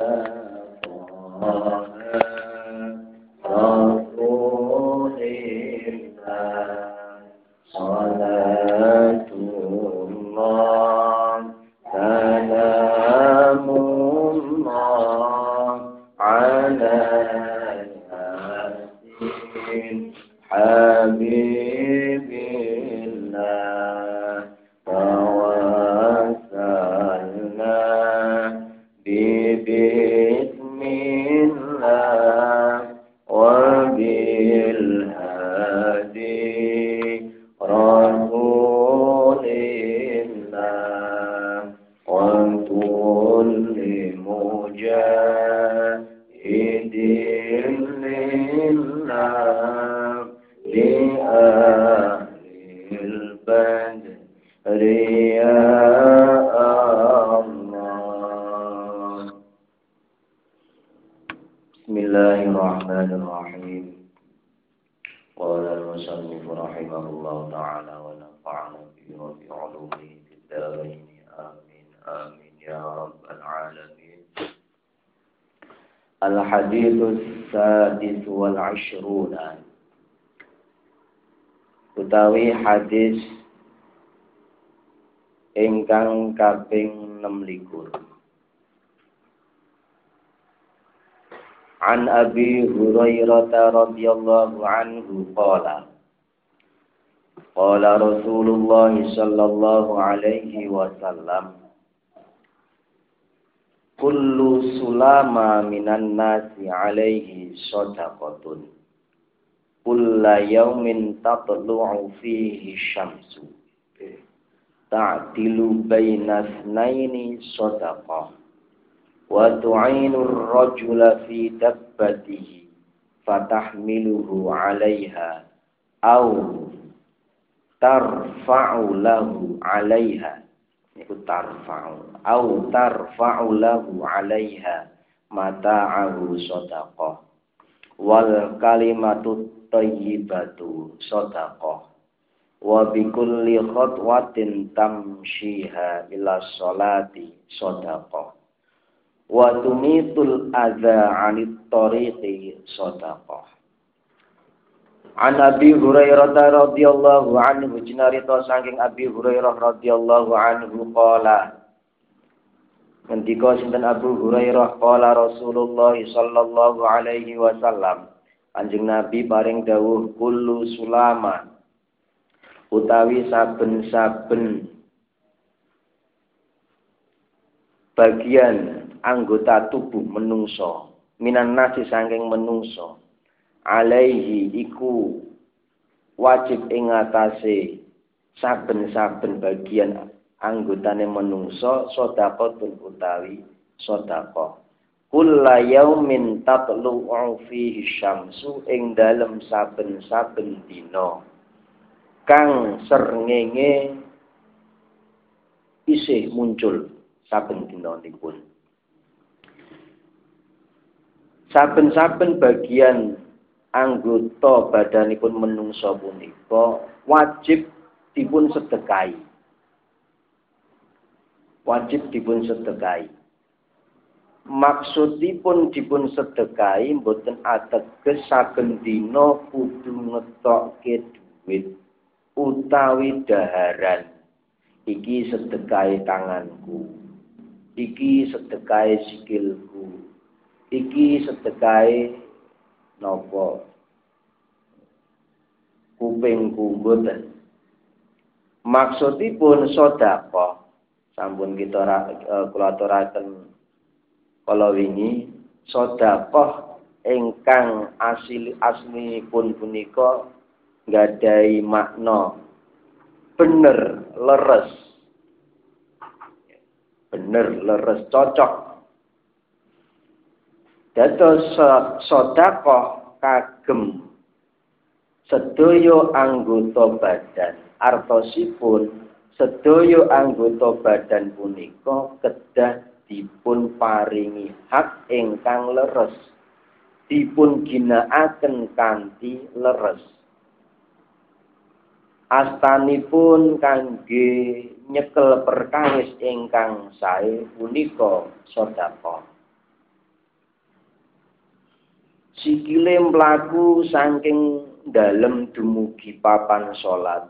طه utawi hadis ingkang kaping 26 An Abi Hurairah radhiyallahu anhu qala Qala Rasulullah sallallahu alaihi wasallam Kullu sulama minan nasi alaihi sadaqatun kulla yaumin tatlu'u fihi syamsu. Ta'dilu baina snaini sadaqah wa tu'inu ar-rajula fi dabbatihi fatahmiluhu 'alayha aw tarfa'u lahu 'alayha itu tarfa'u. Aw tarfa'u lahu 'alayha mata'ahu sadaqah wal kalimatu tayyibatu sadaqah wa bi kulli khatwatin tamshiha ila sholati sadaqah wa tumitul adza 'anit tariqi sadaqah An Abi Hurairah radhiyallahu anhu jinarita saking Abi Hurairah radhiyallahu anhu qala Ngendika sinten Abu Hurairah? Qala Rasulullah sallallahu alaihi wasallam Anjing Nabi paring dawuh kullu sulama utawi saben-saben bagian anggota tubuh menungso minan nasi sangking menungso alaihi iku wajib ing atase saben-saben bagian anggotane menungso sedekah utawi sedekah Kulla yaumin tatlu'u fihi syamsu ing dalem saben-saben dina kang srengenge isih muncul saben dina nipun. Saben-saben bagian anggota badanipun menungso punika wajib dipun sedekahi. Wajib dipun sedekahi maksudipun dipun sedekahi mboten ateges saben dina kudu ngetokke duit utawi daharan. Iki sedekahi tanganku. Iki sedekahi sikilku. Iki sedekahi napa? Kupingku mboten. Maksudipun sedekah. Sampun kita uh, aturaken kala wingi sedekah asli asli pun punika nggadahi makna bener leres. Bener leres cocok. Dados sedekah kagem sedaya anggota badan. Artosipun sedaya anggota badan punika kedah dipun paringi hak ingkang leres dipun ginakaken kanthi leres. Astanipun kangge nyekel perkawis ingkang sae punika sedekah sikile mlaku saking dalem dumugi papan salat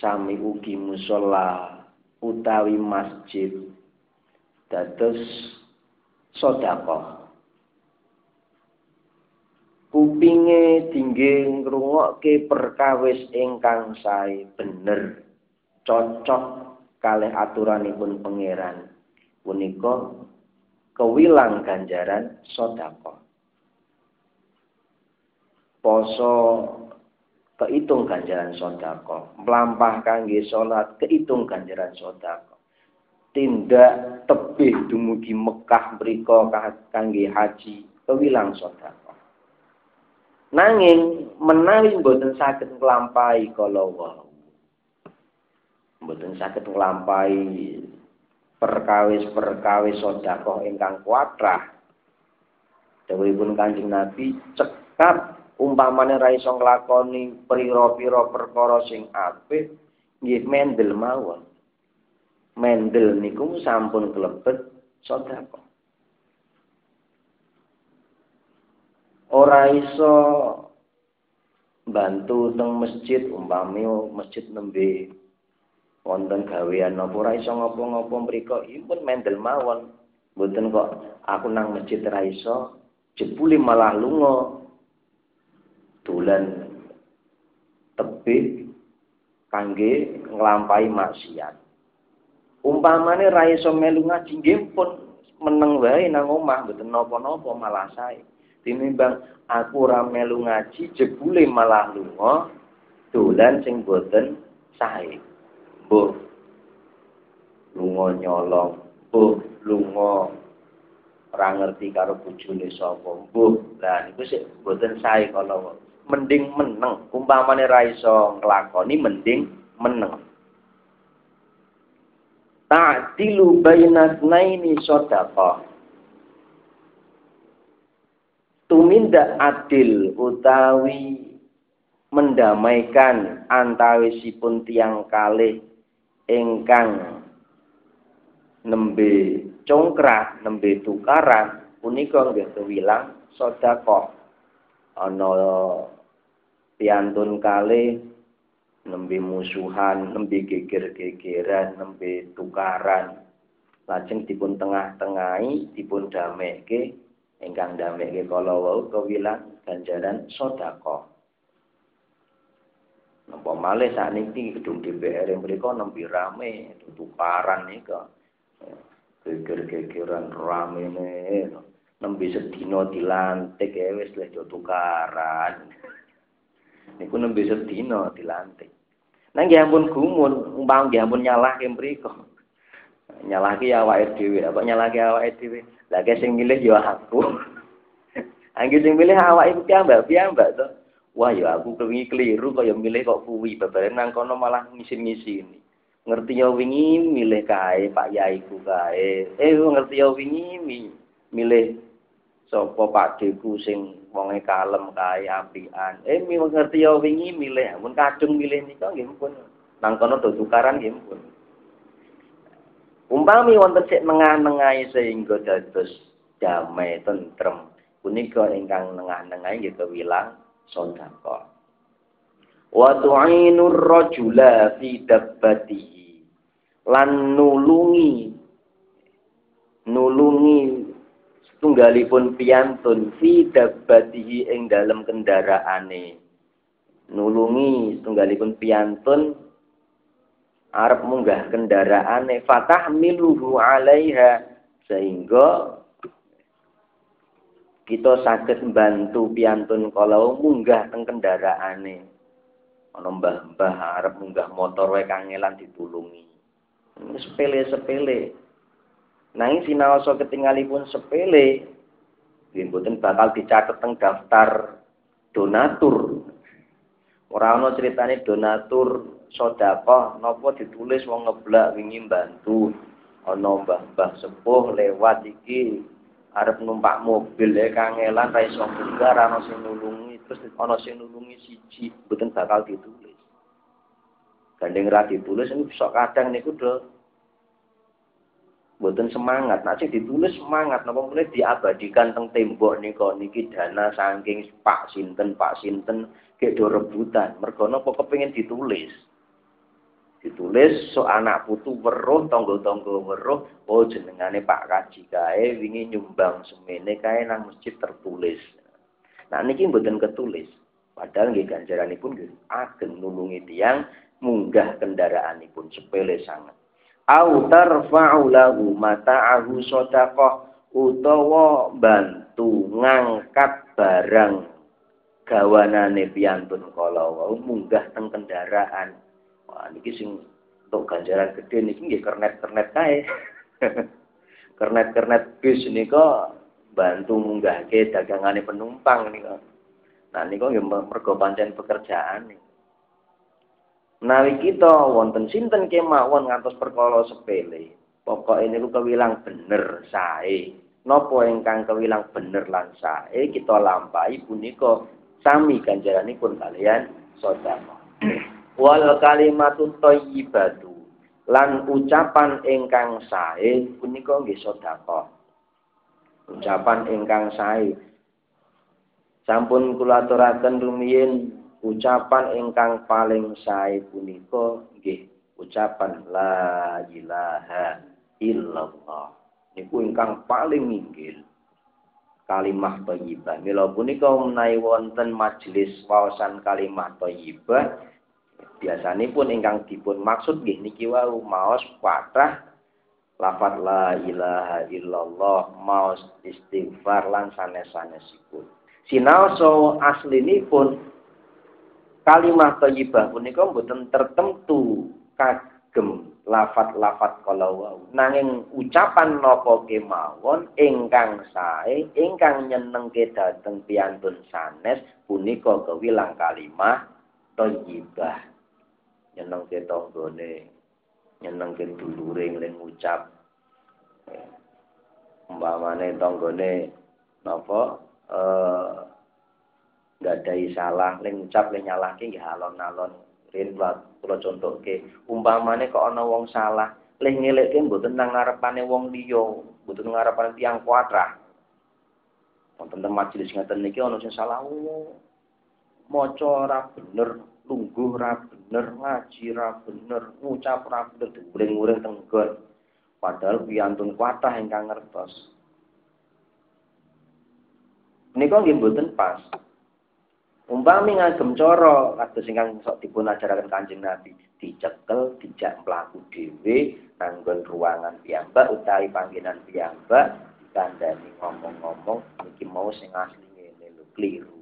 sami ugi musala utawi masjid dados sedekah. Kupinge dingge ngrungokke perkawis ingkang sae bener cocok kalih aturanipun pangeran. Punika kewilang ganjaran sedekah. Poso kehitung ganjaran sedekah mlampah kangge salat kehitung ganjaran sedekah tindak tebih dumugi Mekah mriku kangge haji kewilang sedekah Nanging menawi mboten saged nglampahi kala wau. Mboten saged nglampahi perkawis-perkawis sedekah ingkang kuatrah. Dawuhipun Kanjeng Nabi cekap umpamane ra iso nglakoni pira-pira perkara sing apik nggih mendel mawon. Mendel niku sampun kelebet sedekah. ora iso bantu teng masjid umpami masjid nembe wonten gawean napa ora iso ngopo-ngopo mriku impun mendel mawon mboten kok aku nang masjid ora iso jebule malah lunga dolan tebih kangge nglampahi maksiat umpamane ra iso melu ngaji nggih pun meneng wae nang omah mboten napa-napa malah sae tinimbang aku ora melu ngaji jebule malah lunga dolan sing boten sae. Mbuh lunga nyolong, mbuh lunga ora ngerti karo bojone sapa. Mbuh, lah niku sik boten sae kala mending meneng. Umpamane ra iso nglakoni mending meneng. Ta'dilu bainatnaini sadaqah tumindak adil utawi mendamaikan antawisipun tiang kalih ingkang nembe congkrah nembe tukaran punika nggih kewilang sedekah ana piantun kalih nembe musuhan nembe geger-gegeran nembe tukaran lajeng dipun tengah-tengahi dipun dameke ingkang damekke kala wau kewilang ganjaran sedekah. Napa malih sakniki gedung DPR yang mriku nembe rame tukaran nika. Geger-gegeran rame ne. Nembe sedina dilantik ya wis lek tukaran. Niku nembe sedina dilantik. Nang nggih ampun gumun, umpama nggih ampun nyalahke mriku. Nyalahke awake dhewe, apa nyalahke awake dhewe? Lagi sing milih ya aku. Angger sing milih awak iku piyambak piyambak to. Wah ya aku kewingi keliru kaya milih kok kuwi babare nang kono malah ngisin-ngisini. Ngerti ya wingi milih kae Pak Yaiku kae. Eh ngerti ya wingi milih sapa pakdeku sing wonge kalem kae apian. Eh ngerti ya wingi milih mun kadung milih nika nggih pun nang kono do tukaran nggih pun. Umpami wonten sik nengah-nengahe sehingga dados damai tentrem punika ingkang nengah-nengahe nggih kewilang sedekah. Wa tu'inur rajula fi dabbatihi lan nulungi nulungi setunggalipun piantun fi dabbatihi ing dalem kendaraane. Nulungi setunggalipun piantun arep munggah kendaraane fatah miluhu alaiha sehingga kita sakit bantu piantun kalau munggah teng kendaraane. Ana mbah-mbah arep munggah motor wae kangelan ditulungi. Sepele-sepele nanging sinaosa ketinggalipun sepele nggih mboten bakal dicatet teng daftar donatur. Ora ana critane donatur sedekah napa ditulis wong ngeblak wingi bantu ana mbah-mbah sepuh lewat iki arep numpak mobil e kangelan ra iso munggah ana sing nulungi terus ana sing nulungi siji mboten bakal ditulis. Gandeng ra ditulis ini bisa kadang niku Mboten semangat, nek sing ditulis semangat napa mulai diabadikan teng tembok nika niki dana saking Pak sinten Pak sinten gek do rebutan. Mergo napa kepengin ditulis. Ditulis so anak putu weruh tangga-tangga weruh oh jenengane Pak Kaji kae wingi nyumbang semene kae nang masjid tertulis. Nah niki mboten ketulis. Padahal nggih ganjaranipun nggih ageng nulungi tiyang munggah kendaraanipun sepele sangat au tarfa'u lahu mata'ahu shadaqah utawa bantu ngangkat barang gawanane piyantun kala wau munggah teng kendaraan. Wah niki sing untuk ganjaran gede niki nggih kernet-kernet kae. Kernet-kernet bis nika bantu munggahke dagangane penumpang nika. Nah nika nggih mergo pancen pekerjaan nih Menawi kita wonten sinten kemawon ngantos perkara sepele. Pokoke niku kewilang bener sae. Napa ingkang kewilang bener lan sae kita lampahi punika sami ganjaranipun kalian sedekah. Wal kalimatut thayyibatu lan ucapan ingkang sae punika nggih sedekah. Ucapan ingkang sae sampun kula aturaken rumiyin ucapan ingkang paling sae punika nggih ucapan la ilaha illallah. Niku ingkang paling inggil kalimah thayyibah mila punika menawi wonten majelis wawasan kalimah thayyibah biasanipun ingkang dipun maksud nggih niki wau maos patrah lafat la ilaha illallah maos istighfar lan sanes-sanesipun. Sinaosa aslinipun kalimah thayyibah punika mboten tertentu kagem lafat-lafat kala wau. Nanging ucapan napa kemawon ingkang sae ingkang nyenengke dhateng piyantun sanes punika kewilang kalimah thayyibah nyenengke tanggane nyenengke dulure ling ngucap umpamane tanggane napa eh gadai salah ling ucap ling nyalahke nggih alon-alon. Rin kula contohke umpamane kok ana wong salah ling ngelekke mboten nang ngarepane wong liya mboten ngarepane tiyang kuatrah. Wonten majelis ngeten niki ana sing salah oh, maca ora bener lungguh ora bener ngaji ora bener ngucap ora bener diuring-uring tenggon padahal piantun kuatrah ingkang ngertos. Niku nggih mboten pas. Umpami ngagem cara kados ingkang sok dipun ajaraken Kanjeng Nabi, dicekel, dijak mlaku dhewe nanggon ruangan piyambak utawi panggenan piyambak dikandani ngomong-ngomong iki mau sing asli ngene lho kliru.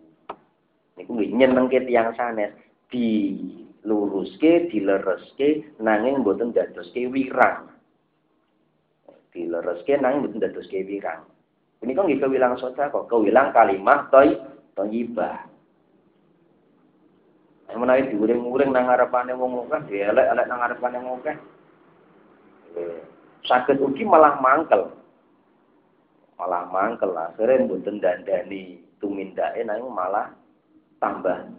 Niku nggih nyenengke tiyang sanes diluruske, dilereske nanging mboten dadoske wirang. Dilereske nanging mboten dadoske wirang. Ini kok nggih kewilang sedekah, kewilang kalimah toy thayyibah. Menawi diuring-uring nang ngarepane wong akeh elek-elek nang ngarepane wong akeh. Sakit ugi malah mangkel. Malah mangkel akhirnya mboten dandani tumindake nang malah tambah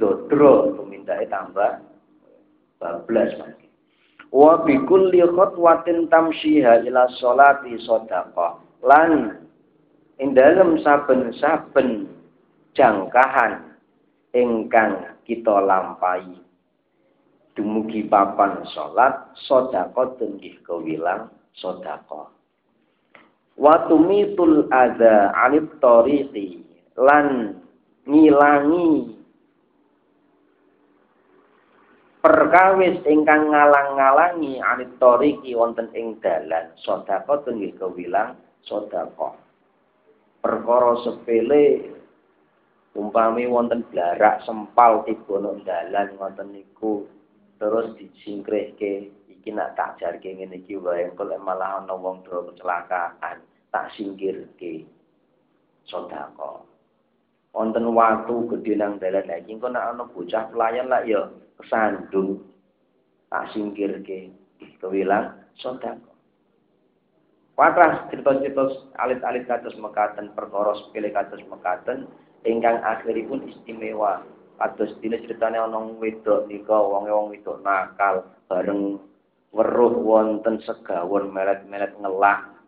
dodro tumindake tambah bablas mangke. Wa bi kulli khatwatin tamshiha ila sholati sadaqah lan ing dalem saben-saben jangkahan ingkang kita lampahi. Dumugi papan salat sedekah nggih kewilang sedekah. Wa tumitul adza 'anit tariqi lan ngilangi perkawis ingkang ngalang-ngalangi anit tariqi wonten ing dalan sedekah nggih kewilang sedekah. Perkara sepele umpami wonten blarak sempal tiba nang dalan ngoten niku terus disingkrihke iki nak tak jarke ngene iki wae engko malah ana wong kecelakaan tak singkirke. Sedekah wonten watu gedhe nang dalan lagi engko nak ana bocah pelayan lah ya kesandung tak singkirke kewilang sedekah Patras cerita-cerita alit-alit kados mekaten perkara sepele kados mekaten ingkang akhiripun istimewa. Kados dene critane ana wedok nika wonge wong wedok nakal bareng weruh wonten segawon meret-meret ngelak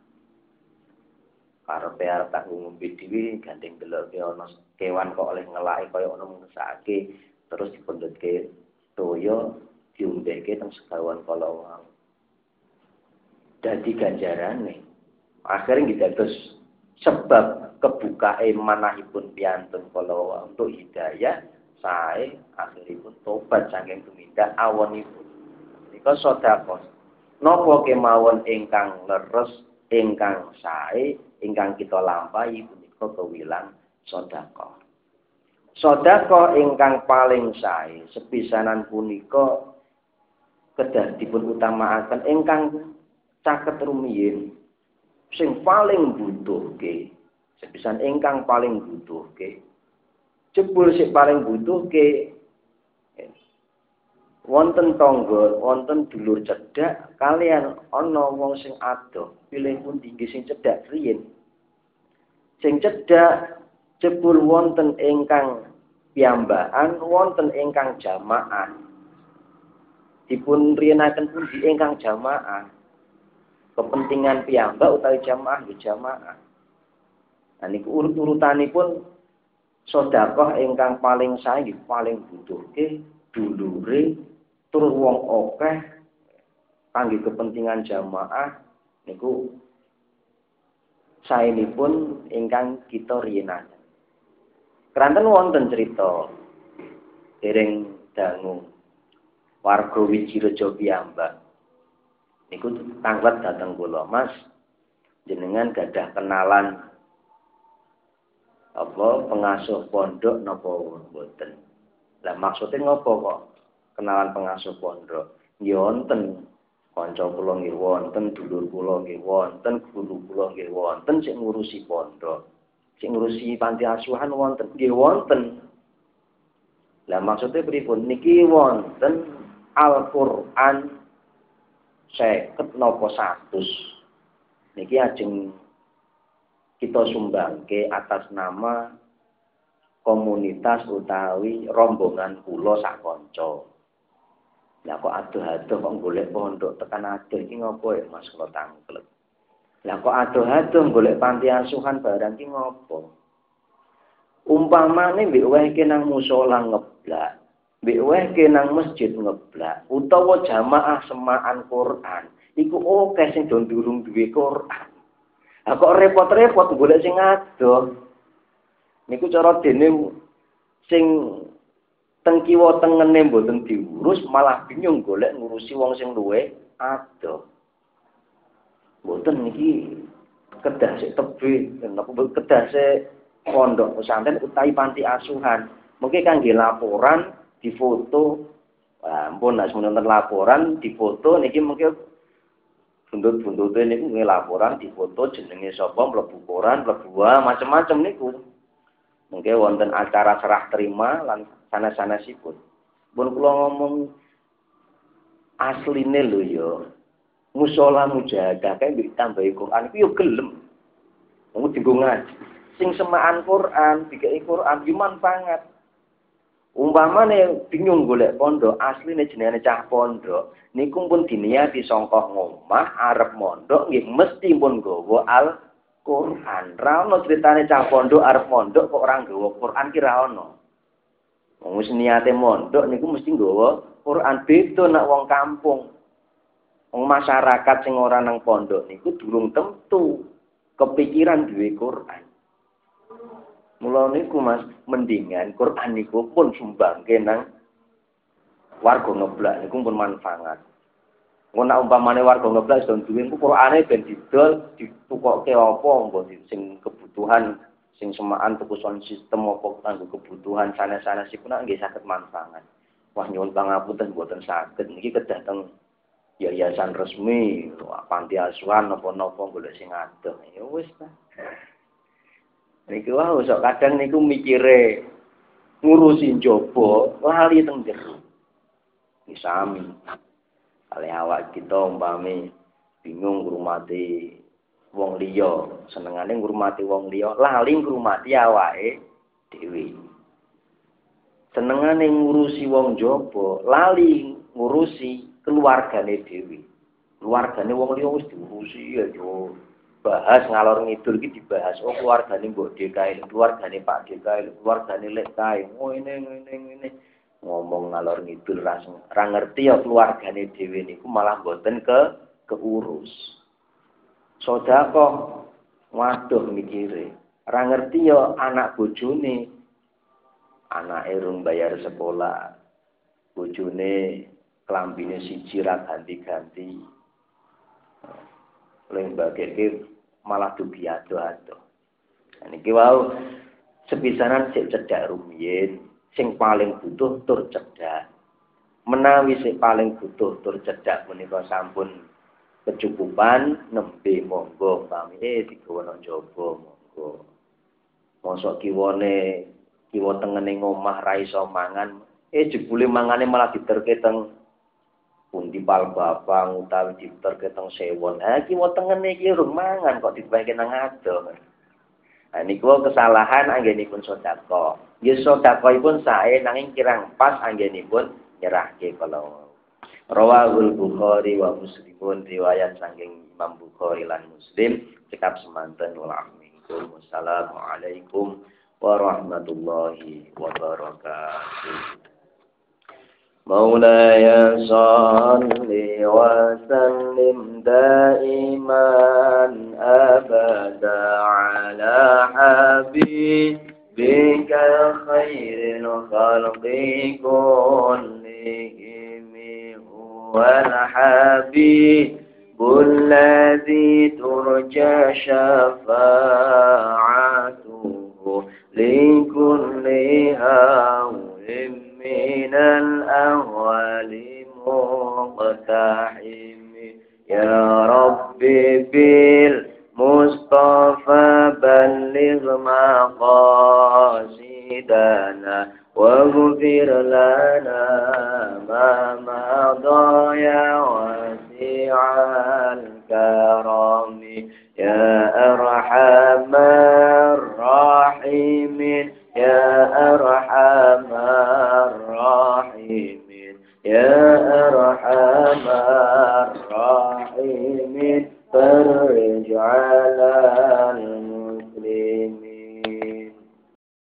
karepe arep tak ngombe dhewe gandeng delok ana kewan kok oleh ngelake kaya ana ngesake terus dipendhetke toya diombeke teng segawon kala wau dadi ganjarane akhirnya terus sebab kebukae manahipun piantun kala untuk hidayah sae akhiripun tobat saking tumindak awonipun nika sedekah napa kemawon ingkang leres ingkang sae ingkang kita lampahi punika kewilang sedekah. Sedekah ingkang paling sae sepisanan punika kedah dipun utamakaken ingkang caket rumiyin sing paling butuhke sepisan ingkang paling butuhke jebul sing paling butuhke wonten tangga, wonten dulur cedhak kalian ana wong sing adoh, pilih pun tinggi sing cedhak riyin. Sing cedhak jebul wonten ingkang piyambakan, wonten ingkang jamaah. Dipun riyenaken pun di ingkang jamaah. Kepentingan piyambak utawi jamaah di jamaah. Nah niku urut-urutanipun sedekah ingkang paling sae paling butuhke dulure tur wong akeh kangge kepentingan jamaah niku saenipun ingkang kita riyenaken. Keranten wonten cerita dereng dangu warga Wijirejo piyambak. Niku tanglet dateng kula, Mas. Jenengan gadah kenalan apa pengasuh pondok napa mboten. Lah maksudnya ngopo kok kenalan pengasuh pondok. Nggih wonten kanca kula nggih wonten, dulur kula nggih wonten, guru kula nggih wonten sing ngurusi pondok. Sing ngurusi panti asuhan wonten, nggih wonten. Lah maksudnya pripun? Niki wonten Al-Qur'an seket napa satus. Niki ajeng kita sumbangke atas nama komunitas utawi rombongan kula sak kanca. Lah kok adoh-adoh kok golek pondok tekan adoh iki ngopo ya Mas kula tanglet. Lah kok adoh-adoh golek panti asuhan barang iki ngopo? Umpamane mbek wehke nang musala ngeblak, mbek wehke nang masjid ngeblak, utawa jamaah semaan Quran, iku oke sing do durung duwe Quran. Lah kok repot-repot golek sing adoh. Niku cara dene sing teng kiwa tengene mboten diurus malah bingung golek ngurusi wong sing luwe adoh. Mboten niki kedah sik tebe, napa kedah sik pondok pesantren utawi panti asuhan. Mungkin kangge laporan difoto Wah, ampun nek laporan difoto niki mungkin buntut-buntute niku nggih laporan difoto jenenge sapa mlebu koran, mlebu macam-macam niku. Mungkin wonten acara serah terima lan sanes-sanesipun. Pun kula ngomong asline lho ya. Musala mujahadah kae mbek tambahi Quran iku yo gelem. Wong dienggo. Sing semaan Quran, dikai Quran yo manfaat. Umpamane bingung golek pondok, asline jenenge cah pondok, niku pun diniati sangka ngomah arep mondok nggih mesti pun nggawa al Quran. Ra ono critane cah pondok arep mondok kok ora nggawa Quran ki ra ono. Wong wis niate mondok niku mesti nggawa Quran beda nak wong kampung. Wong masyarakat sing ora nang pondok niku durung tentu kepikiran duwe Quran. Mula niku Mas, mendingan Quran niku pun sumbangke nang warga ngeblak niku pun manfaat. Engko nak umpamane warga ngeblak sedon duwe niku Qurane ben didol ditukokke apa mbok sing kebutuhan sing semaan tuku sistem apa kanggo kebutuhan sanes-sanesipun nggih saged manfaat. Wah nyuwun pangapunten mboten saged niki kedah teng yayasan resmi, panti asuhan napa-napa golek sing adoh. Ya wis ta. Niki wah sok kadang niku mikire ngurusi njaba lali teng jero. Sami. Kali awak kita umpami bingung ngrumati wong liya, senengane ngurmati wong liya, lali ngurmati awake dhewe. Senengane ngurusi wong jaba, lali ngurusi keluargane dhewe. Keluargane wong liya wis diurusi ya yo. Bahas ngalor ngidul iki dibahas. Oh keluargane Mbok DKI, keluargane Pak DKI, keluargane Lek kae. Oh ini ini ini. Ngomong ngalor ngidul ra ra ngerti ya keluargane dhewe niku malah mboten ke keurus. Sodako, waduh mikire. Ra ngerti ya anak bojone. Anak erung bayar sekolah. Bojone klambine siji ra ganti-ganti lembageke malah dugi ado-ado. Niki wau sepisanan sik cedhak rumiyin, sing paling butuh tur cedhak. Menawi sing paling butuh tur cedhak menika sampun kecukupan nembe monggo pami eh digawa nang monggo. Mosok kiwane kiwa tengene ngomah ra iso mangan, eh jebule mangane malah diterke teng pundi pal bapang utawi dipter keteng sewon. Ha iki wetengene iki urung mangan kok dibahke nang ado. Nah niku kesalahan anggenipun sedekah. Nggih sedekahipun sae nanging kirang pas anggenipun nyerahke kala Rawahul Bukhari wa Muslimun riwayat saking Imam Bukhari lan Muslim cekap semanten Wassalamualaikum warahmatullahi wabarakatuh. مولاي صل وسلم دائما أبدا على حبيبك خير الخلق كلهم هو الحبيب الذي ترجى شفاعته لكل هوم من الأهوال